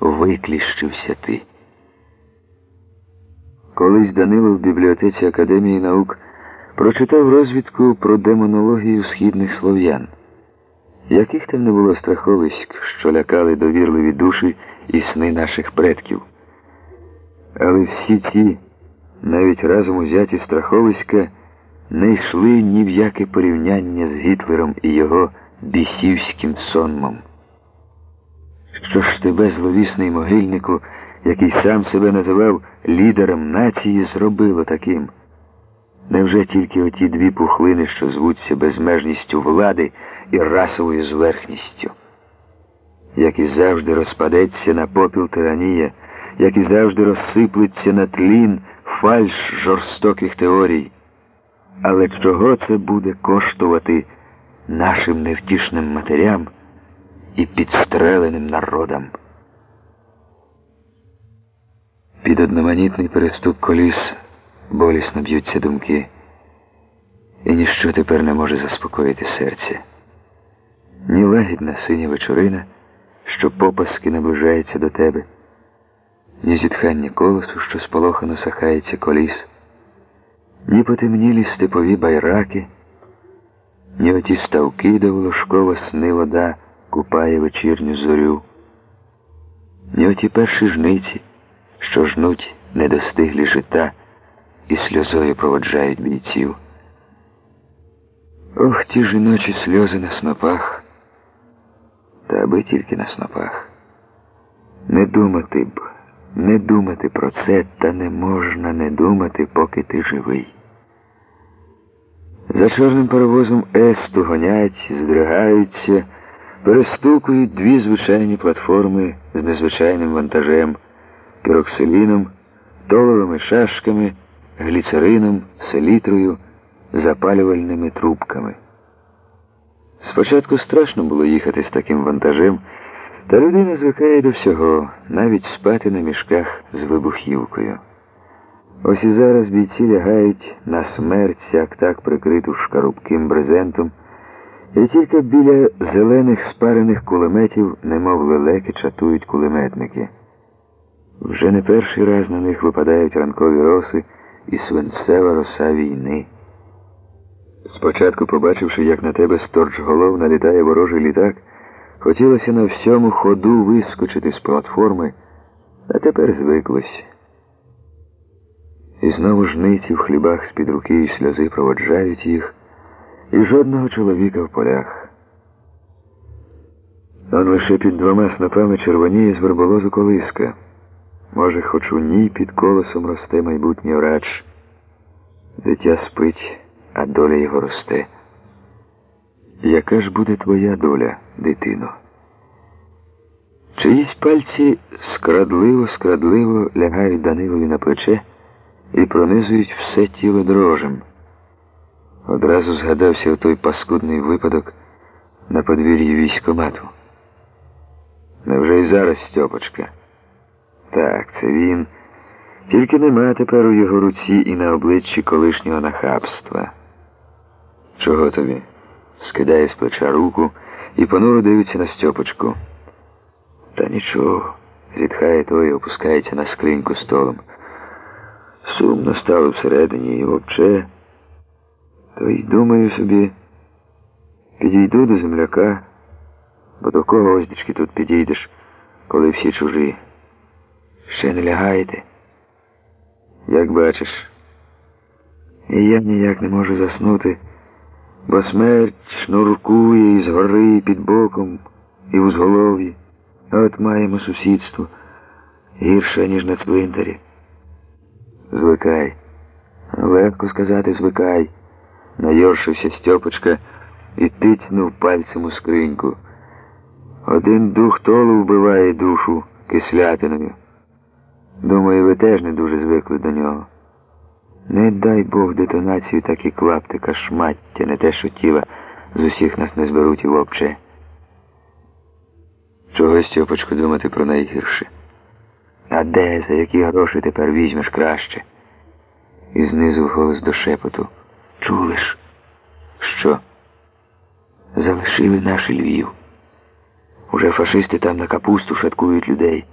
викліщився ти. Колись Данило в бібліотеці Академії наук прочитав розвідку про демонологію східних слов'ян. Яких там не було страховиськ, що лякали довірливі душі і сни наших предків. Але всі ці, навіть разом узяті страховиська, не йшли ні в яке порівняння з Гітлером і його бісівським сонмом. Що ж тебе, зловісний могильнику, який сам себе називав лідером нації, зробило таким? Невже тільки оті дві пухлини, що звуться безмежністю влади і расовою зверхністю? Як і завжди розпадеться на попіл тиранія, як і завжди розсиплеться на тлін фальш жорстоких теорій. Але чого це буде коштувати нашим невтішним матерям і підстреленим народам? Під одноманітний переступ коліс болісно б'ються думки, і ніщо тепер не може заспокоїти серце. Ні лагідна синя вечорина, що попаски наближається до тебе, ні зітхання колосу, що сполохано сахається коліс, ні потемнілі степові байраки, ні оті ставки, де волошкова сни вода купає вечірню зорю, ні оті перші жниці, що жнуть недостиглі жита і сльозою проводжають бійців. Ох, ті жіночі сльози на снопах, та аби тільки на снопах. Не думати б, не думати про це, та не можна не думати, поки ти живий. За чорним паровозом Есту гонять, здригаються, перестукують дві звичайні платформи з незвичайним вантажем, піроксиліном, толовими шашками гліцерином, селітрою, запалювальними трубками. Спочатку страшно було їхати з таким вантажем, та людина звикає до всього, навіть спати на мішках з вибухівкою. Ось і зараз бійці лягають на смерть, як так прикриту шкарубким брезентом, і тільки біля зелених спарених кулеметів, немов лелеки, чатують кулеметники. Вже не перший раз на них випадають ранкові роси і свинцева роса війни. Спочатку, побачивши, як на тебе сторч голов налітає ворожий літак, хотілося на всьому ходу вискочити з платформи, а тепер звиклось. І знову жниці в хлібах з-під руки і сльози проводжають їх, і жодного чоловіка в полях. Он лише під двома снопами червоніє з верболозу колиска. Може, хоч у ній під колесом росте майбутній орач. Дитя спить, а доля його росте. Яка ж буде твоя доля, дитино? Чиїсь пальці скрадливо, скрадливо лягають Данилові на плече і пронизують все тіло дрожем. Одразу згадався той паскудний випадок на подвір'ї військомату. Невже й зараз Стьопочка? Так, це він. Тільки нема тепер у його руці і на обличчі колишнього нахабства. Чого тобі? скидає з плеча руку і понуро дивиться на Стьопочку. Та нічого, зітхає той і опускається на скриньку столом. Сумно стало всередині і вовче. То й думаю собі, підійду до земляка, бо до кого оздічки тут підійдеш, коли всі чужі. Ще не лягаєте? Як бачиш, і я ніяк не можу заснути, бо смерть шнуркує із гори, під боком, і в узголов'ї. От маємо сусідство гірше, ніж на цвинтарі. Звикай. Легко сказати, звикай. Найоршився Стьопочка і тицнув пальцем у скриньку. Один дух толу вбиває душу кислятиною. Думаю, ви теж не дуже звикли до нього. Не дай Бог детонацію, так і клаптика шмаття, не те, що тіла з усіх нас не зберуть і вовче. Чого Стьопочку думати про найгірше? А де, за які гроші тепер візьмеш краще? І знизу голос до шепоту. Чулиш? Що? Залишили наш Львів. Уже фашисти там на капусту шаткують людей.